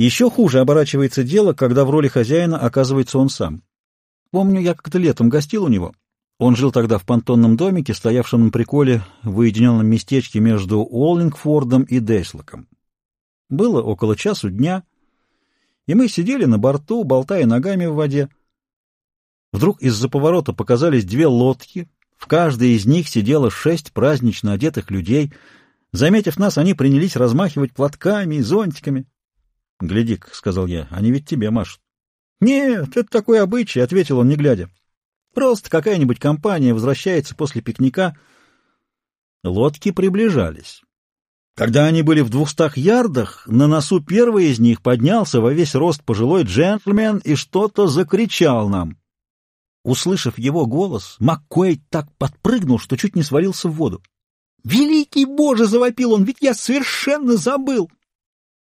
Еще хуже оборачивается дело, когда в роли хозяина оказывается он сам. Помню, я как-то летом гостил у него. Он жил тогда в понтонном домике, стоявшем на приколе в уединенном местечке между Уоллингфордом и Дейслоком. Было около часу дня, и мы сидели на борту, болтая ногами в воде. Вдруг из-за поворота показались две лодки, в каждой из них сидело шесть празднично одетых людей. Заметив нас, они принялись размахивать платками и зонтиками. — Гляди сказал я, — они ведь тебе машут. — Нет, это такой обычай, — ответил он, не глядя. — Просто какая-нибудь компания возвращается после пикника. Лодки приближались. Когда они были в двухстах ярдах, на носу первый из них поднялся во весь рост пожилой джентльмен и что-то закричал нам. Услышав его голос, Маккуэй так подпрыгнул, что чуть не свалился в воду. «Великий Боже!» — завопил он, — «ведь я совершенно забыл!»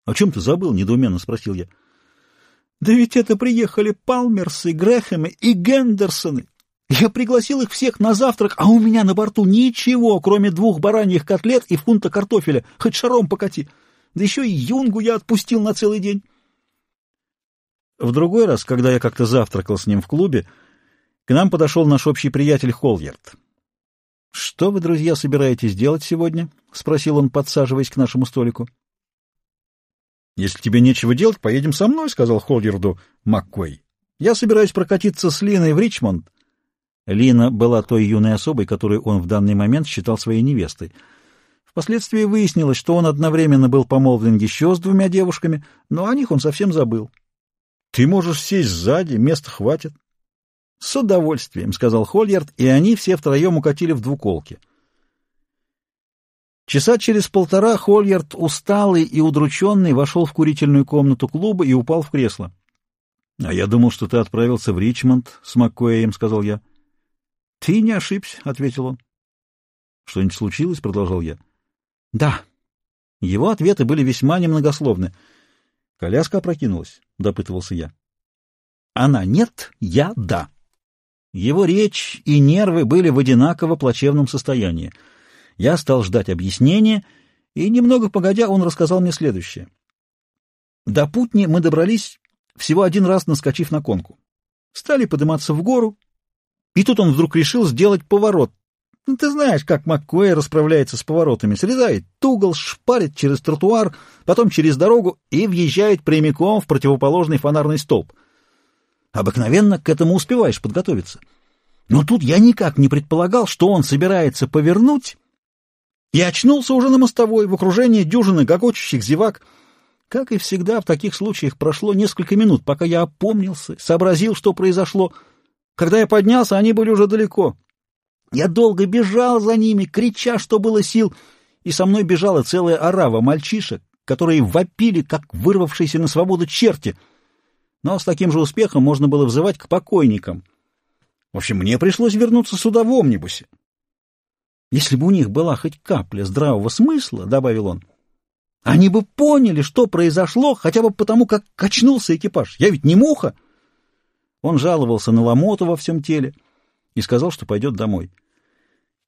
«О чем ты забыл?» — недоуменно спросил я. «Да ведь это приехали Палмерсы, Грэхэмы и Гендерсоны. Я пригласил их всех на завтрак, а у меня на борту ничего, кроме двух бараньих котлет и фунта картофеля, хоть шаром покати. Да еще и юнгу я отпустил на целый день». В другой раз, когда я как-то завтракал с ним в клубе, к нам подошел наш общий приятель Холверт. «Что вы, друзья, собираетесь делать сегодня?» — спросил он, подсаживаясь к нашему столику. «Если тебе нечего делать, поедем со мной», — сказал Холдерду Маккой. «Я собираюсь прокатиться с Линой в Ричмонд». Лина была той юной особой, которую он в данный момент считал своей невестой. Впоследствии выяснилось, что он одновременно был помолвлен еще с двумя девушками, но о них он совсем забыл. «Ты можешь сесть сзади, места хватит». «С удовольствием», — сказал Хольярд, и они все втроем укатили в двуколке. Часа через полтора Хольярд, усталый и удрученный, вошел в курительную комнату клуба и упал в кресло. — А я думал, что ты отправился в Ричмонд с Маккоем, — сказал я. — Ты не ошибся, — ответил он. — Что-нибудь случилось? — продолжал я. — Да. Его ответы были весьма немногословны. — Коляска опрокинулась, — допытывался я. — Она нет, я да. Его речь и нервы были в одинаково плачевном состоянии — я стал ждать объяснения, и немного погодя он рассказал мне следующее. До Путни мы добрались, всего один раз наскочив на конку. Стали подниматься в гору, и тут он вдруг решил сделать поворот. Ну, ты знаешь, как Маккуэй расправляется с поворотами. Срезает угол, шпарит через тротуар, потом через дорогу и въезжает прямиком в противоположный фонарный столб. Обыкновенно к этому успеваешь подготовиться. Но тут я никак не предполагал, что он собирается повернуть и очнулся уже на мостовой, в окружении дюжины гогочущих зевак. Как и всегда, в таких случаях прошло несколько минут, пока я опомнился, сообразил, что произошло. Когда я поднялся, они были уже далеко. Я долго бежал за ними, крича, что было сил, и со мной бежала целая орава мальчишек, которые вопили, как вырвавшиеся на свободу черти. Но с таким же успехом можно было взывать к покойникам. В общем, мне пришлось вернуться сюда в омнибусе. Если бы у них была хоть капля здравого смысла, — добавил он, — они бы поняли, что произошло, хотя бы потому, как качнулся экипаж. Я ведь не муха. Он жаловался на ломоту во всем теле и сказал, что пойдет домой.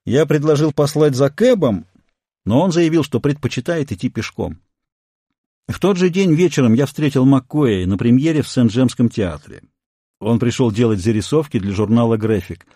Я предложил послать за Кэбом, но он заявил, что предпочитает идти пешком. В тот же день вечером я встретил Маккоя на премьере в Сент-Джемском театре. Он пришел делать зарисовки для журнала «График».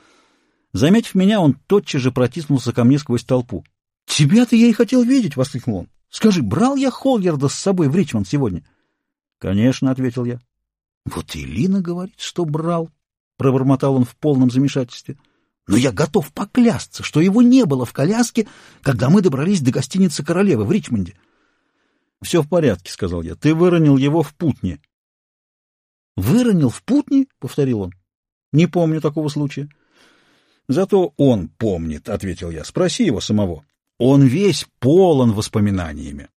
Заметив меня, он тотчас же протиснулся ко мне сквозь толпу. — Тебя-то я и хотел видеть! — воскликнул он. — Скажи, брал я Холгерда с собой в Ричмонд сегодня? — Конечно, — ответил я. — Вот и Лина говорит, что брал, — пробормотал он в полном замешательстве. — Но я готов поклясться, что его не было в коляске, когда мы добрались до гостиницы «Королевы» в Ричмонде. — Все в порядке, — сказал я. — Ты выронил его в путне. — Выронил в путне? — повторил он. — Не помню такого случая. — Зато он помнит, — ответил я. Спроси его самого. Он весь полон воспоминаниями.